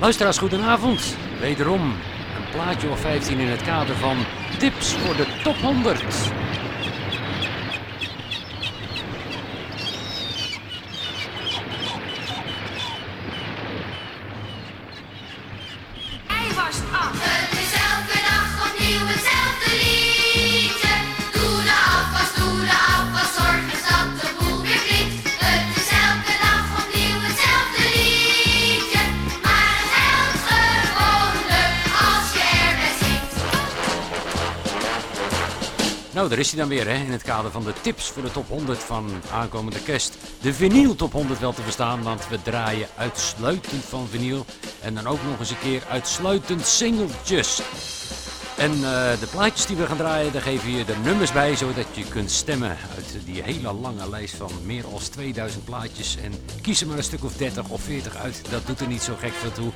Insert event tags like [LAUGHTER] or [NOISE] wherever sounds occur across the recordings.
Luisteraars, goedenavond. Wederom een plaatje of 15 in het kader van tips voor de top 100. Oh, daar is hij dan weer, hè? in het kader van de tips voor de top 100 van aankomende kerst. De vinyl top 100 wel te verstaan, want we draaien uitsluitend van vinyl. En dan ook nog eens een keer uitsluitend singeltjes. En eh, de plaatjes die we gaan draaien, daar geven je de nummers bij, zodat je kunt stemmen uit die hele lange lijst van meer dan 2000 plaatjes. En kies er maar een stuk of 30 of 40 uit, dat doet er niet zo gek veel toe.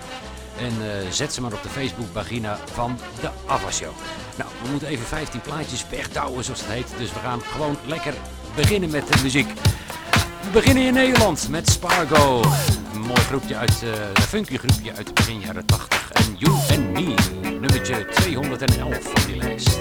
En eh, zet ze maar op de Facebookpagina van de Afwashow. Nou, we moeten even 15 plaatjes wegdouwen, zoals het heet. Dus we gaan gewoon lekker beginnen met de muziek. We beginnen in Nederland met Spargo. Mooi groepje uit, uh, een funky groepje uit begin jaren 80. En You and Me, nummertje 211 van die lijst.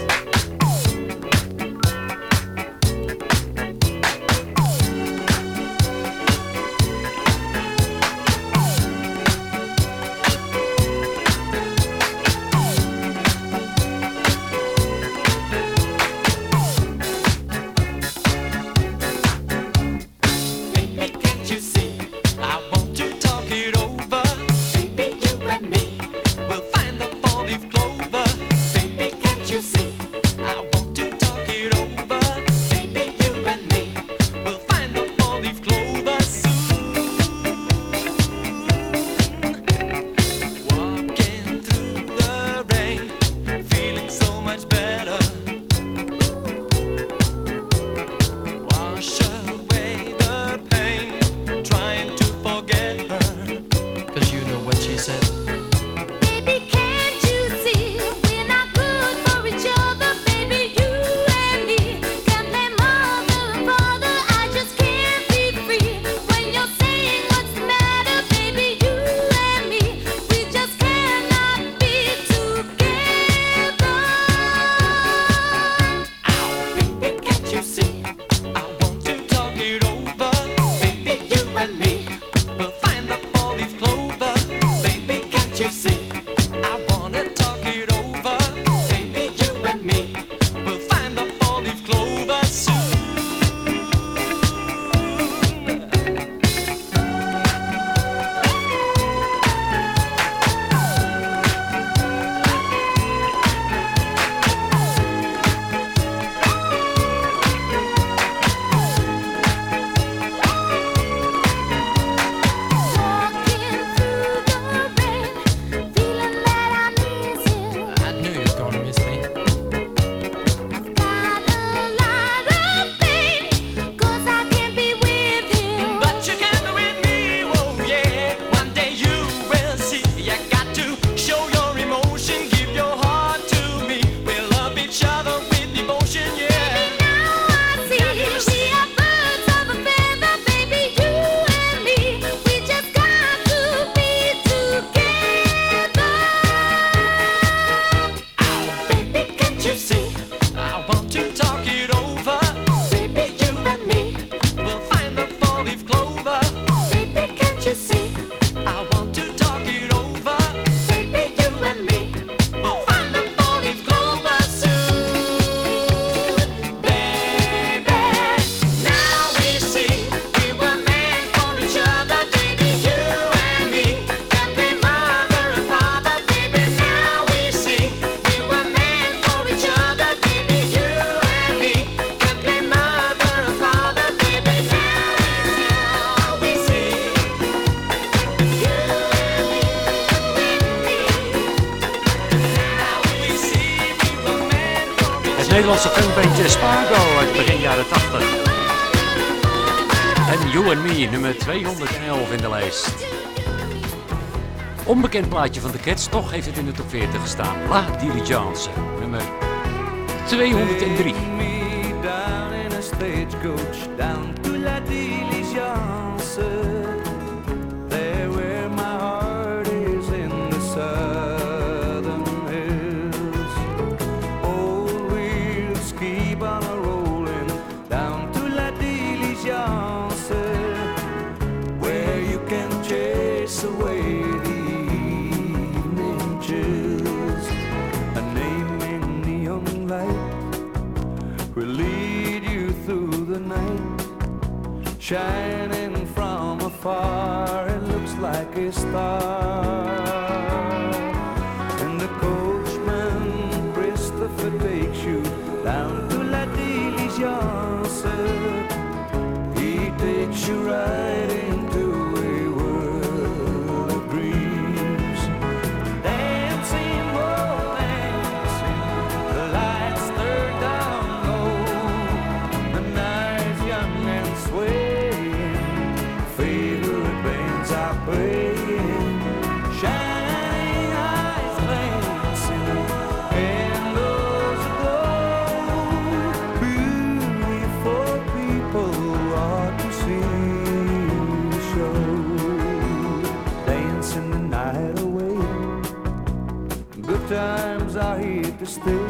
Het plaatje van de Cats, toch heeft het in de top 40 gestaan. La Diligence, nummer 203. Shining from afar. It looks like a star. To stay.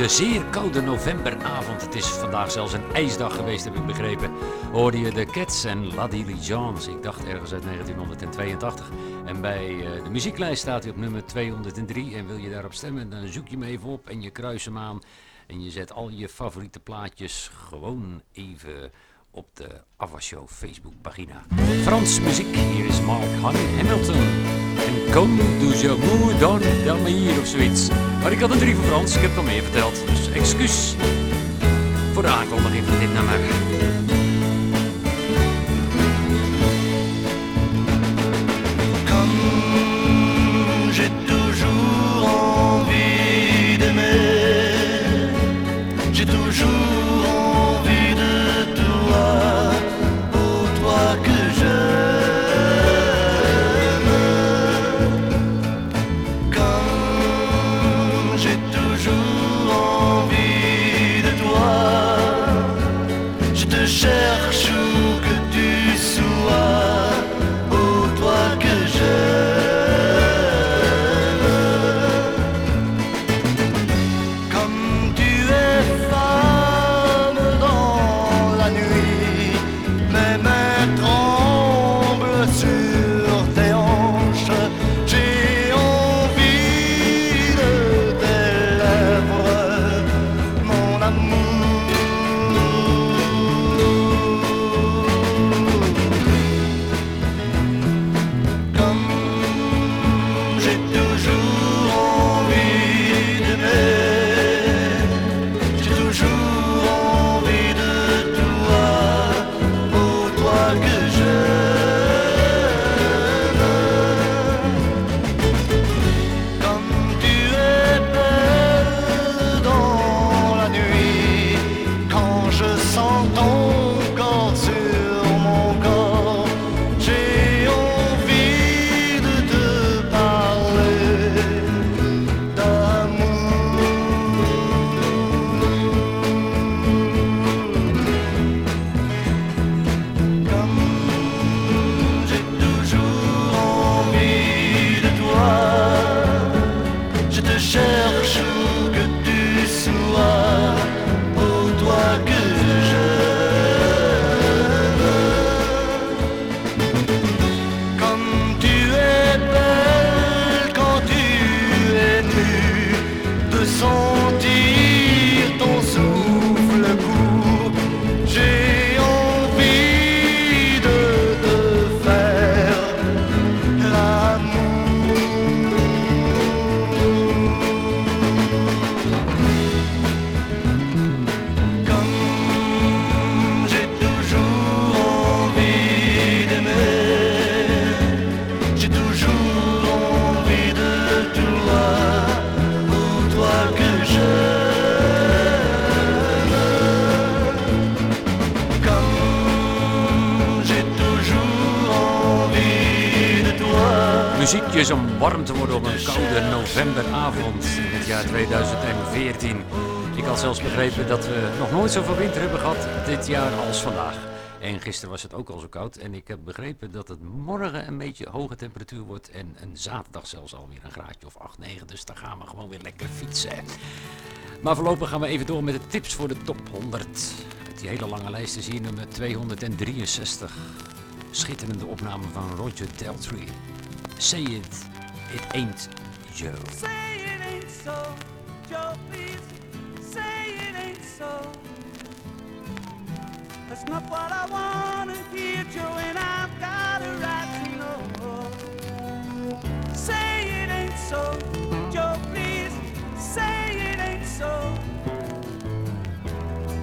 Deze zeer koude novemberavond, het is vandaag zelfs een ijsdag geweest, heb ik begrepen, hoorde je de Cats en La Diligence. Ik dacht ergens uit 1982. En bij eh, de muzieklijst staat hij op nummer 203. En wil je daarop stemmen, dan zoek je hem even op en je kruist hem aan. En je zet al je favoriete plaatjes gewoon even op de Ava Show Facebook pagina. Frans muziek, hier is Mark Honey Hamilton. En Comme du Jamour dans d'Almere of zoiets. Maar ik had een drie voor Frans, ik heb het al meer verteld. Dus excuus voor de aankondiging van dit nummer. We nog nooit zoveel winter hebben gehad dit jaar als vandaag. En gisteren was het ook al zo koud. En ik heb begrepen dat het morgen een beetje hoge temperatuur wordt. En een zaterdag zelfs alweer een graadje of 8, 9. Dus dan gaan we gewoon weer lekker fietsen. Maar voorlopig gaan we even door met de tips voor de top 100. Met die hele lange lijst is hier nummer 263. Schitterende opname van Roger Daltrey. Say it, it ain't Joe. Say it ain't so, Joe, please. Say so. That's not what I wanna hear, Joe, and I've got a right to know. Say it ain't so, Joe, please. Say it ain't so.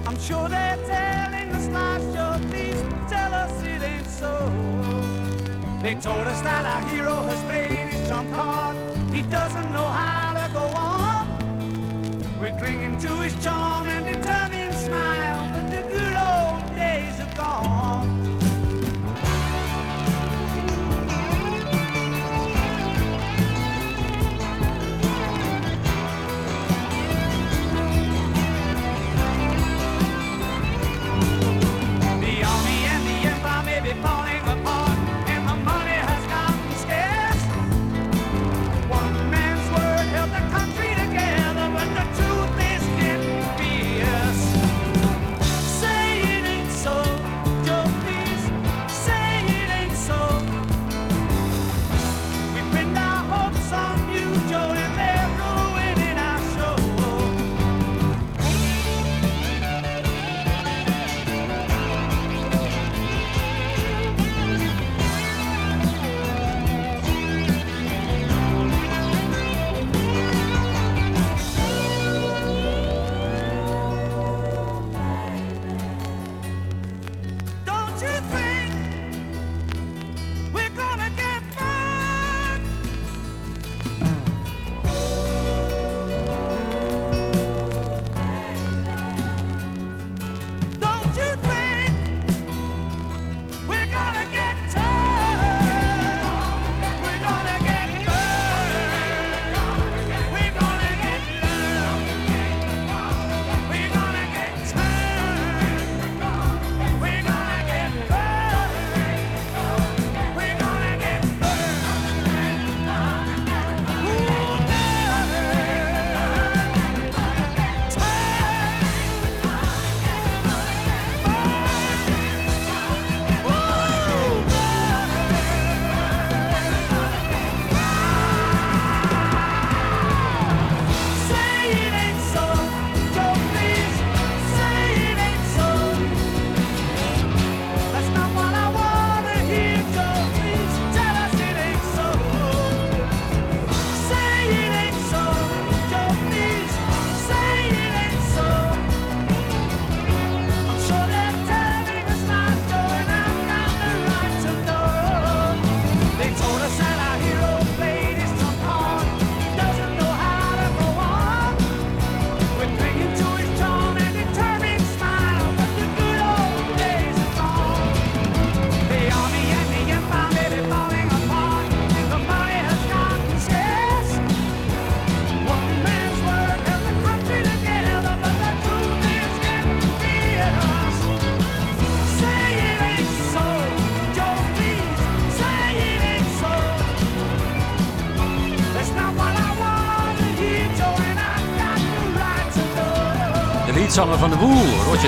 I'm sure they're telling us lies, Joe, please tell us it ain't so. They told us that our hero has played his trump card. He doesn't know how to go on. We're clinging to his charm and determined smile,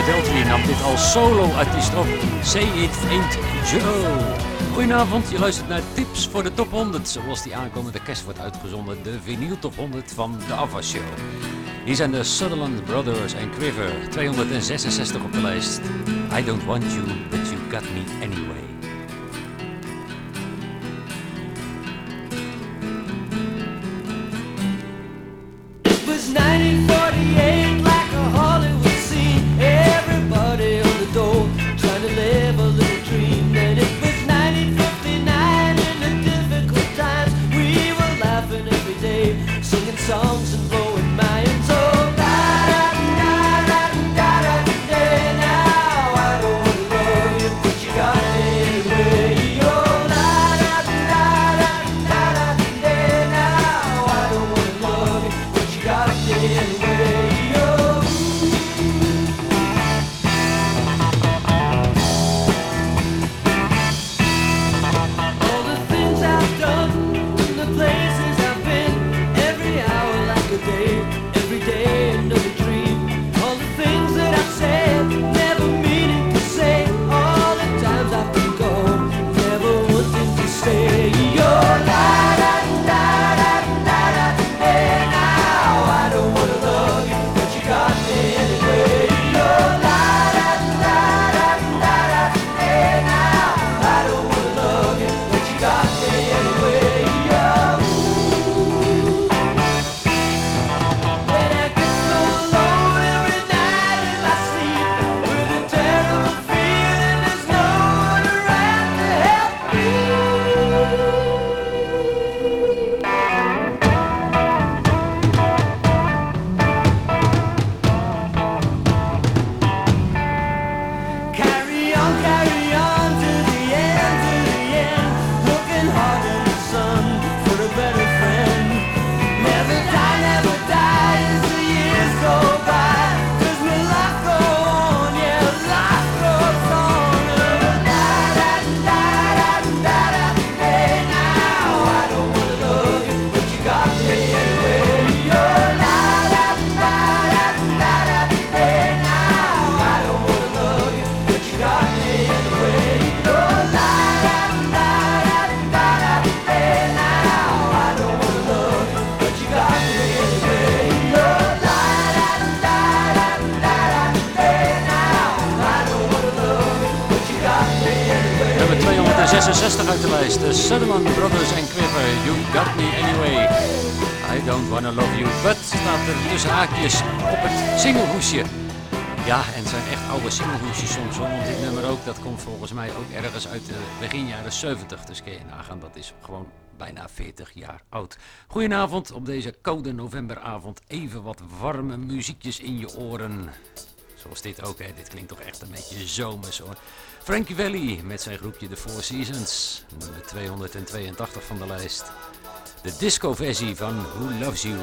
Daltrey, nam dit als solo-artiest op. Say it ain't Joe. Goedenavond, je luistert naar Tips voor de Top 100. Zoals die aankomende kerst wordt uitgezonden, de vinyl Top 100 van de Ava Show. Hier zijn de Sutherland Brothers en Quiver, 266 op de lijst. I don't want you, but you got me anyway. 66 uit de lijst. De Sutherland Brothers en Quipper. You got me anyway. I don't wanna love you. But staat er tussen haakjes op het singlehoesje. Ja, en het zijn echt oude singlehoesjes soms. Want dit nummer ook, dat komt volgens mij ook ergens uit de begin jaren 70. Dus kun je nagaan, dat is gewoon bijna 40 jaar oud. Goedenavond op deze koude novemberavond. Even wat warme muziekjes in je oren. Zoals dit ook, hè. Dit klinkt toch echt een beetje zomers hoor. Frankie Valli met zijn groepje The Four Seasons. Nummer 282 van de lijst. De disco-versie van Who Loves You.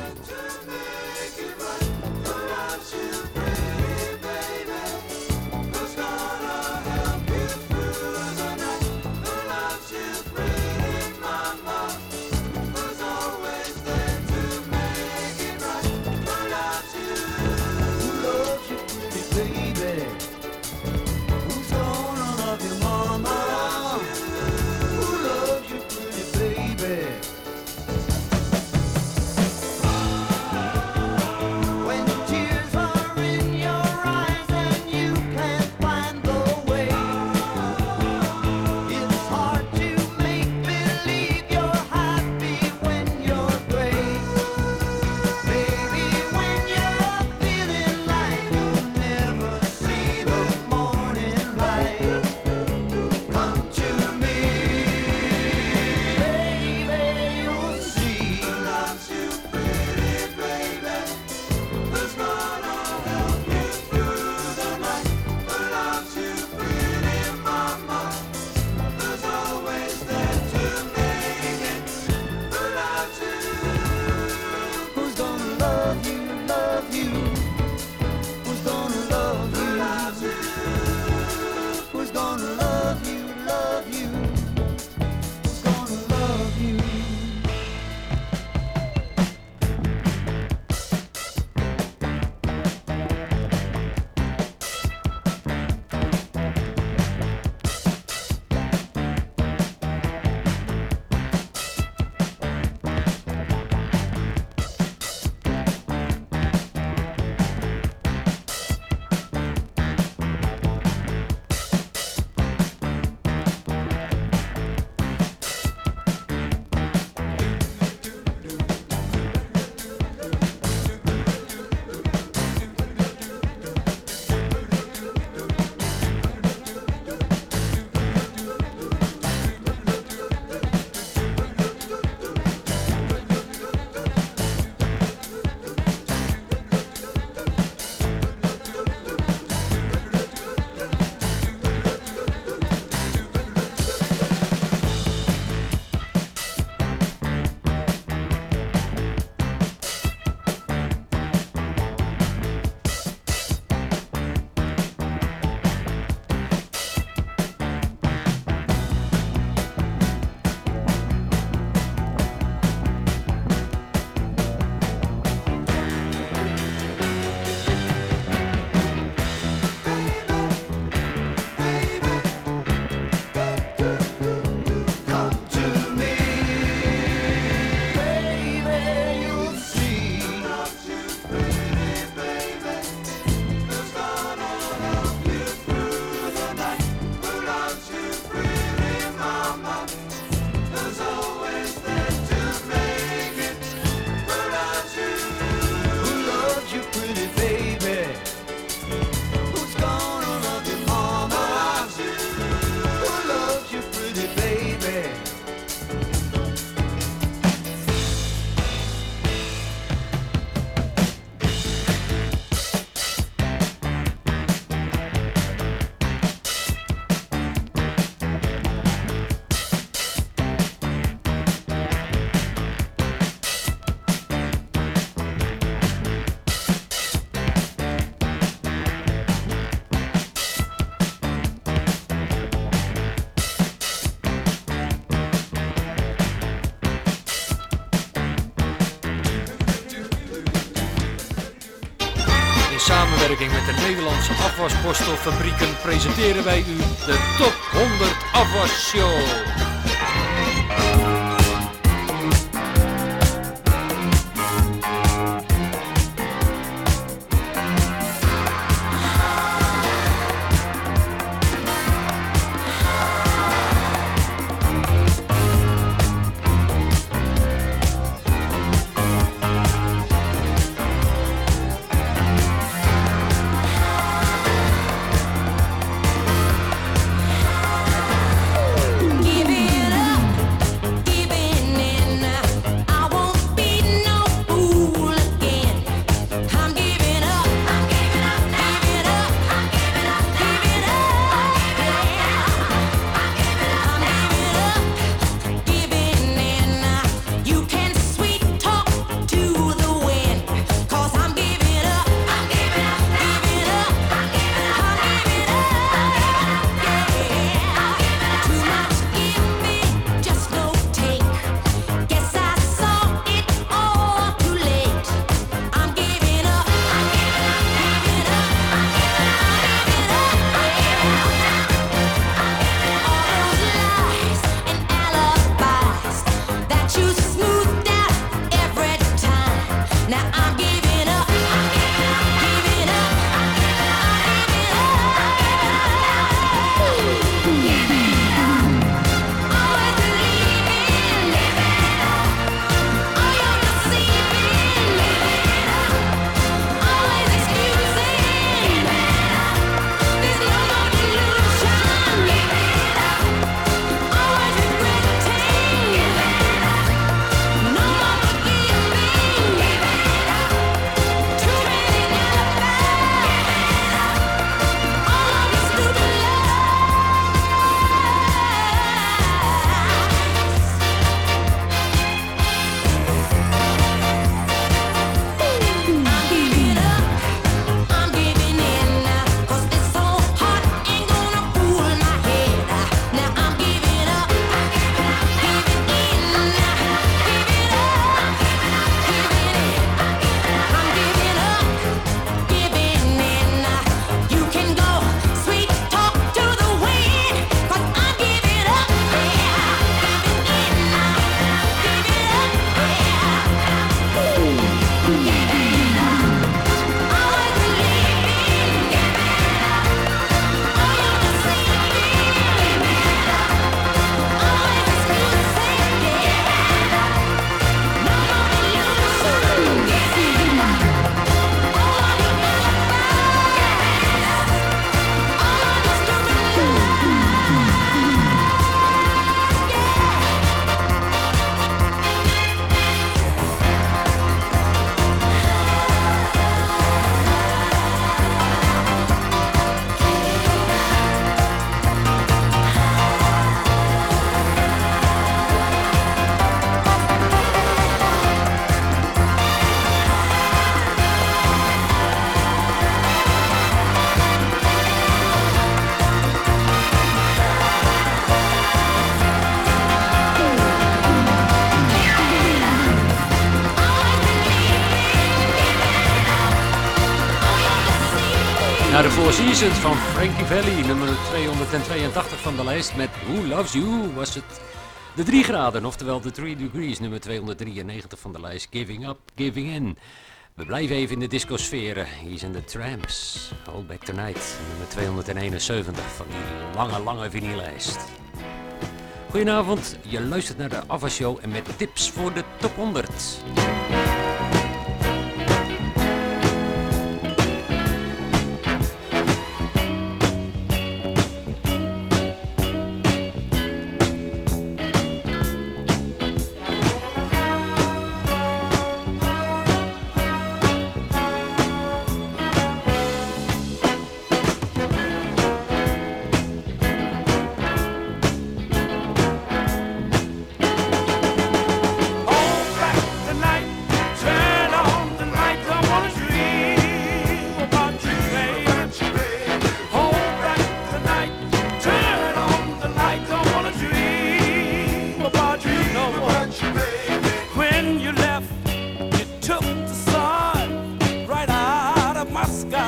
Nederlandse afwasborstelfabrieken presenteren wij u de Top 100 Afwasshow. Seasons van Frankie Valli, nummer 282 van de lijst met Who Loves You was het de 3 graden, oftewel de 3 degrees, nummer 293 van de lijst Giving Up, Giving In. We blijven even in de discosferen. Hier zijn de Tramps, Hold Back Tonight, nummer 271 van die lange, lange vinyllijst. Goedenavond, je luistert naar de Ava Show en met tips voor de top 100. Sky.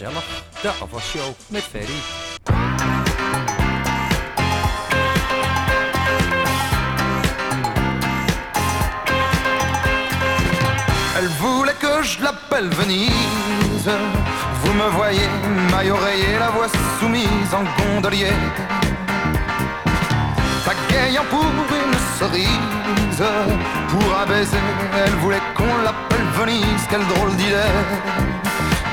De met Ferry. Elle voulait que je l'appelle Venise. Vous me voyez, maille oreiller, la voix soumise en gondolier. Pagayant pour une cerise, pour un baiser, elle voulait qu'on l'appelle Venise. Quelle drôle d'idée,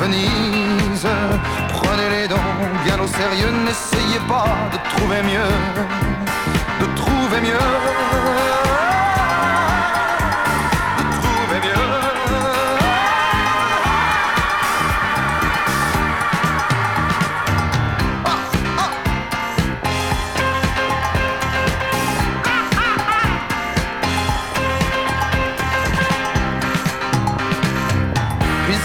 Venise, prenez-les donc bien au sérieux. N'essayez pas de trouver mieux, de trouver mieux.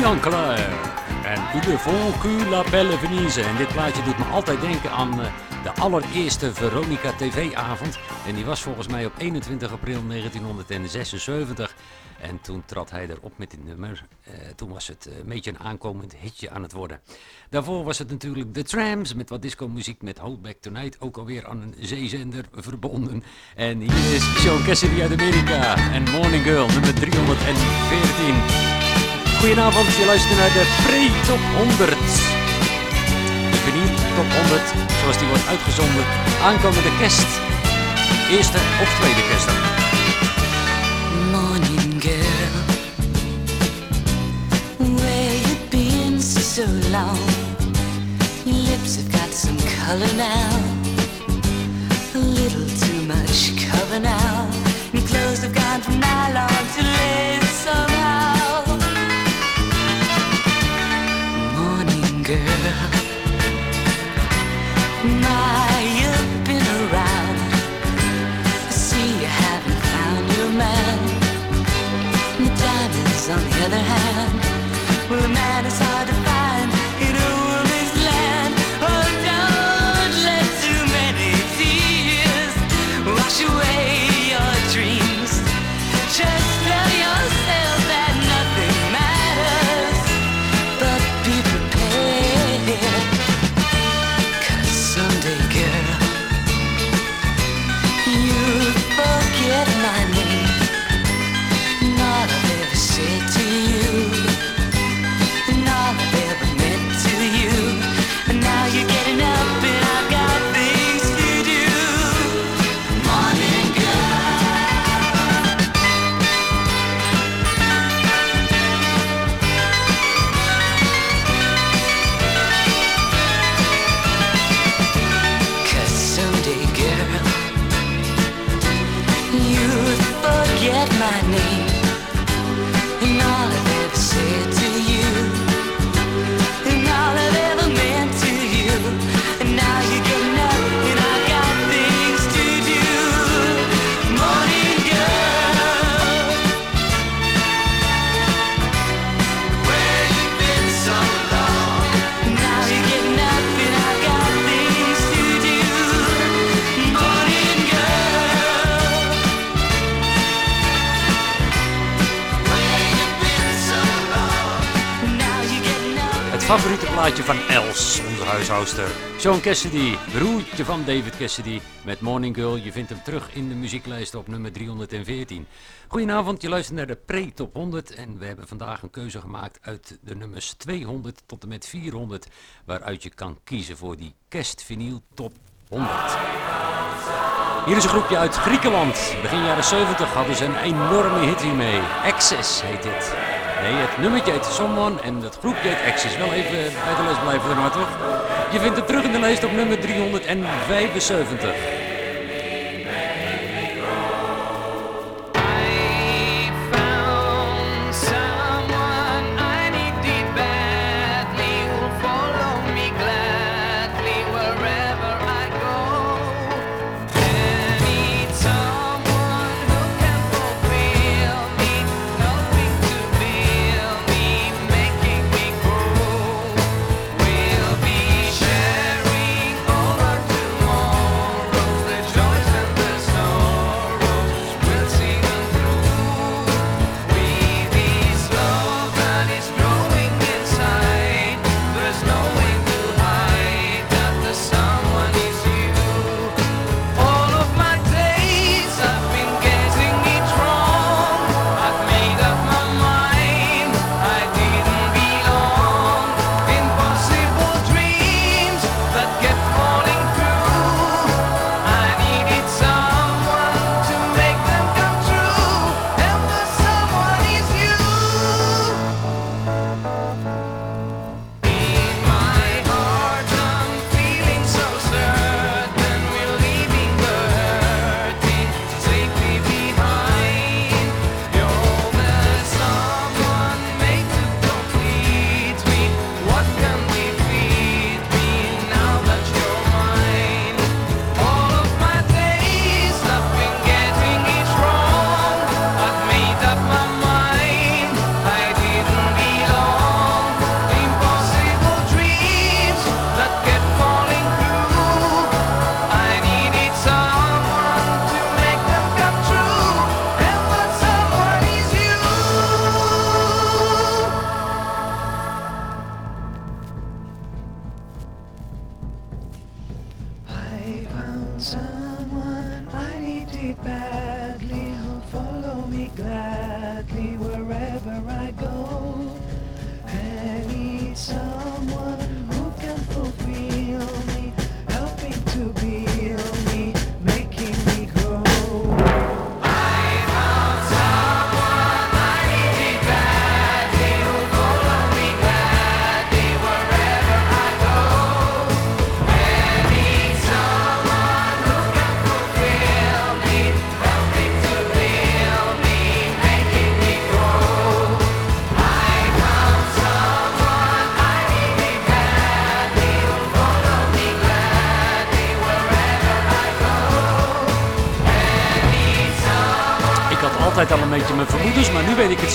Julian Claire. En Ude Voncu La Belle Venise. En dit plaatje doet me altijd denken aan eh, de allereerste Veronica TV-avond. En die was volgens mij op 21 april 1976. En toen trad hij erop met dit nummer. Eh, toen was het eh, een beetje een aankomend hitje aan het worden. Daarvoor was het natuurlijk The Trams met wat disco-muziek met Hold Back Tonight. Ook alweer aan een zeezender verbonden. En hier is Sean Cassidy uit Amerika. En Morning Girl, nummer 314. Goedenavond, je luistert naar de Pre-Top 100. De vinyl Top 100, zoals die wordt uitgezonden aankomende kerst. Eerste of tweede kerstdag. Morning girl, where you been so long? Your lips have got some color now, a little too much cover now. Your clothes have gone from nylon to lace 해 Sean Cassidy, broertje van David Cassidy met Morning Girl. Je vindt hem terug in de muzieklijst op nummer 314. Goedenavond, je luistert naar de Pre-Top 100 en we hebben vandaag een keuze gemaakt uit de nummers 200 tot en met 400, waaruit je kan kiezen voor die kerstvinyl Top 100. Hier is een groepje uit Griekenland. Begin jaren 70 hadden ze een enorme hit hiermee. Access heet dit. Nee, het nummertje heet Someone en het groepje heet Access. Wel even bij de les blijven daarna toch? Je vindt het terug in de lijst op nummer 375.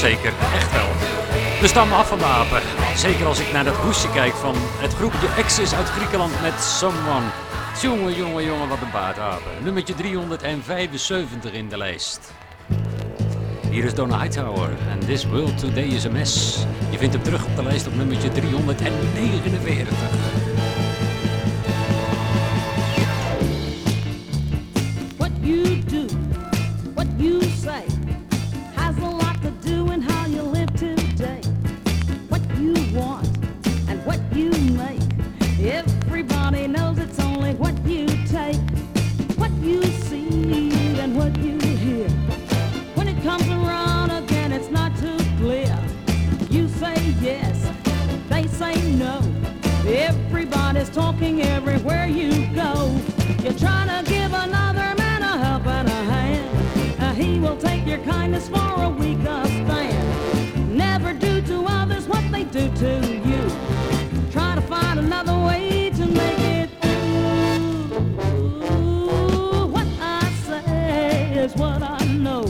Zeker. Echt wel. De stam af apen. Zeker als ik naar dat hoesje kijk van het groepje Exes uit Griekenland met Someone. Jongen, jongen, jongen, wat een baardapen. Nummertje 375 in de lijst. Hier is Donna Hightower en This World Today is a Mess. Je vindt hem terug op de lijst op nummertje 349. Do to you. Try to find another way to make it through. What I say is what I know.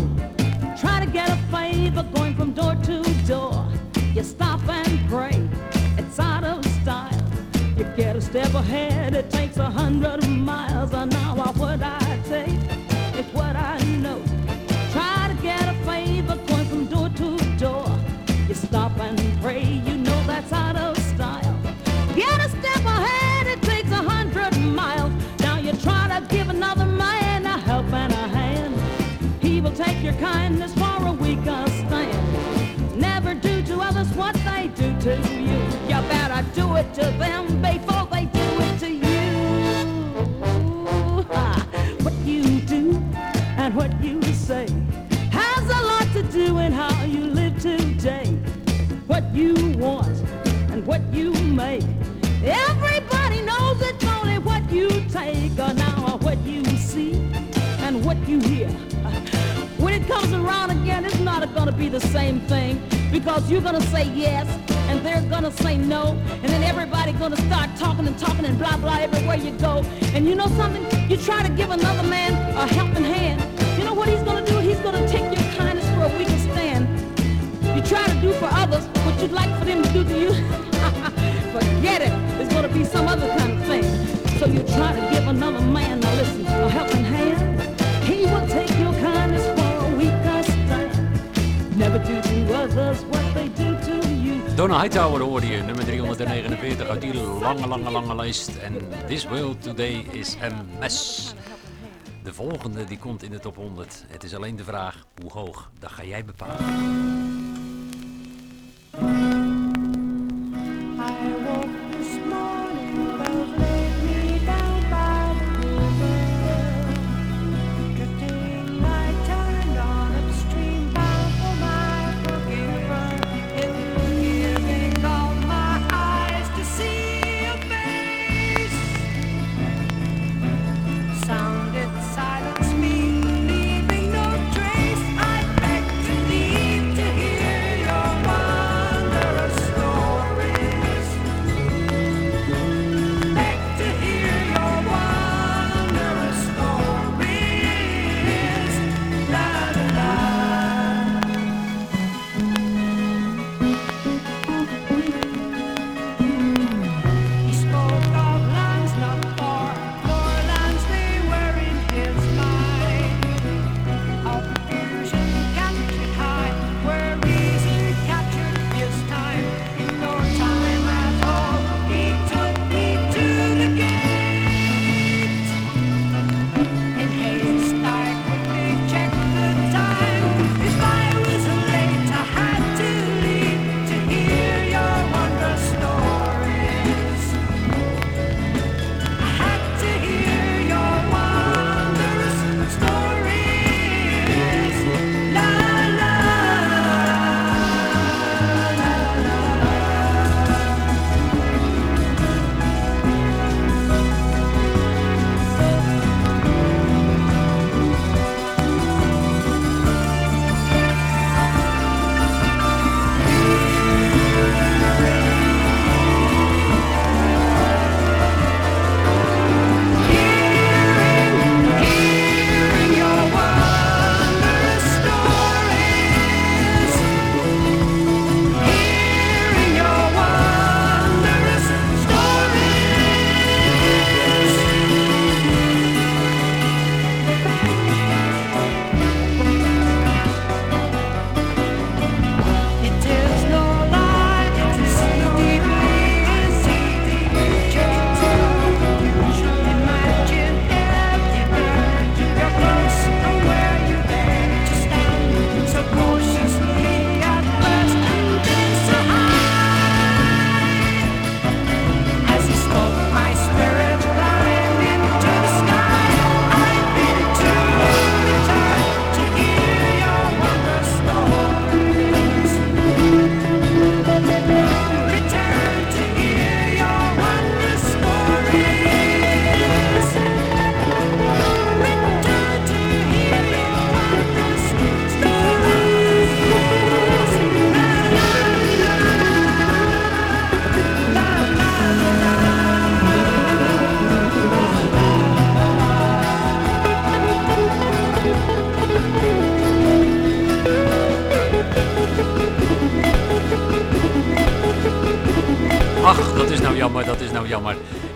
Try to get a favor going from door to door. You stop and pray, it's out of style. You get a step ahead, it takes a hundred miles do to you. You better do it to them before they do it to you. Ha. What you do and what you say has a lot to do in how you live today. What you want and what you make. Everybody knows it's only what you take or now what you see and what you hear. When it comes around again, it's not gonna be the same thing because you're gonna say yes and they're gonna say no, and then everybody gonna start talking and talking and blah blah everywhere you go. And you know something? You try to give another man a helping hand. You know what he's gonna do? He's gonna take your kindness for a weaker stand. You try to do for others what you'd like for them to do to you. [LAUGHS] Forget it. It's gonna be some other kind of thing. So you try to give another man, now listen, a helping hand. He will take your kindness for Donna Hightower hoorde je, nummer 349 uit die lange, lange, lange lijst. En This World Today is a Mess. De volgende die komt in de top 100. Het is alleen de vraag hoe hoog. Dat ga jij bepalen.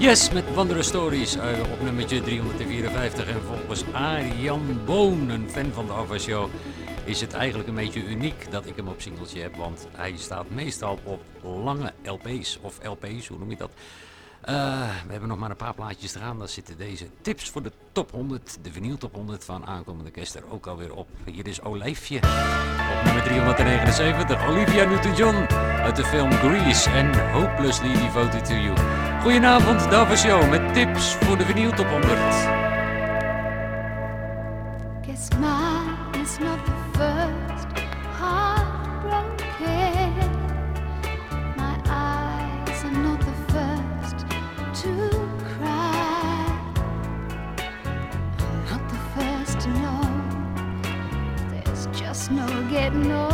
Yes, met Wanderen Stories eh, op nummertje 354. En volgens Arjan Boon, een fan van de Ava Show, is het eigenlijk een beetje uniek dat ik hem op singeltje heb. Want hij staat meestal op lange LP's of LP's, hoe noem je dat? Eh, we hebben nog maar een paar plaatjes te gaan. Daar zitten deze tips voor de top 100, de vinyl top 100 van aankomende kerst er ook alweer op. Hier is Olijfje op nummer 379. Olivia Newton-John uit de film Grease en Hopelessly Devoted to You. Goedenavond, Dava Show met tips voor de vinyl top 100. No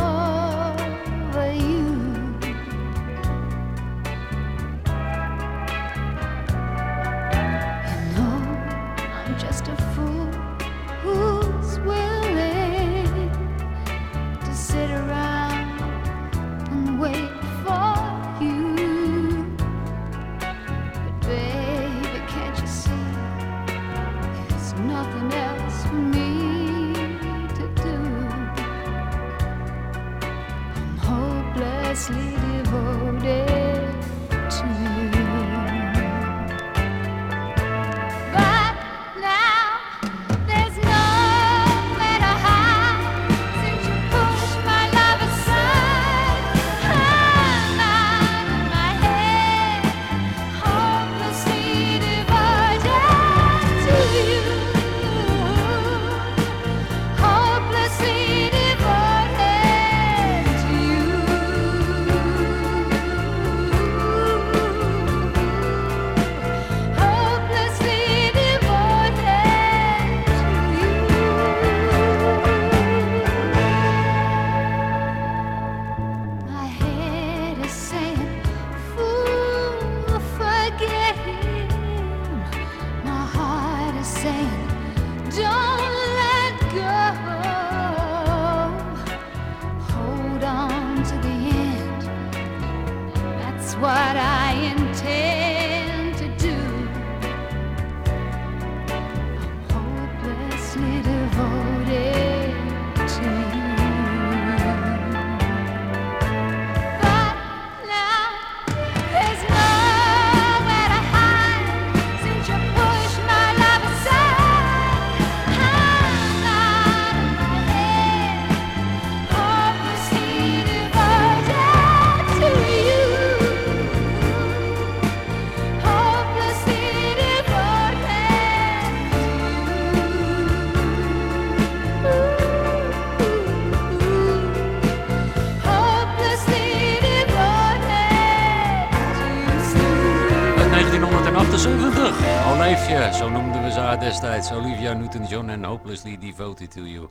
Hopelessly Devoted to You.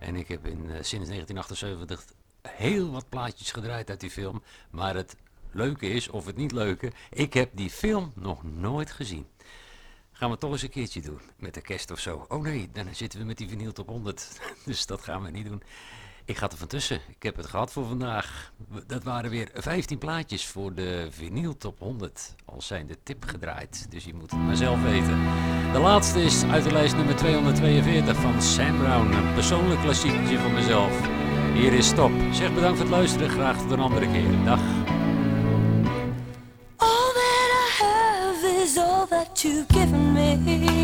En ik heb in, eh, sinds 1978 heel wat plaatjes gedraaid uit die film. Maar het leuke is, of het niet leuke, ik heb die film nog nooit gezien. Gaan we toch eens een keertje doen, met de kerst of zo. Oh nee, dan zitten we met die vinyl top 100. [LAUGHS] Dus dat gaan we niet doen. Ik ga er van tussen. Ik heb het gehad voor vandaag. Dat waren weer 15 plaatjes voor de vinyl top 100. Al zijn de tip gedraaid, dus je moet het maar zelf weten. De laatste is uit de lijst nummer 242 van Sam Brown. Een persoonlijk klassiekje van mezelf. Hier is Stop. Zeg bedankt voor het luisteren. Graag tot een andere keer. Dag. All that have is all that given me.